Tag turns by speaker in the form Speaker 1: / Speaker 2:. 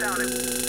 Speaker 1: down it.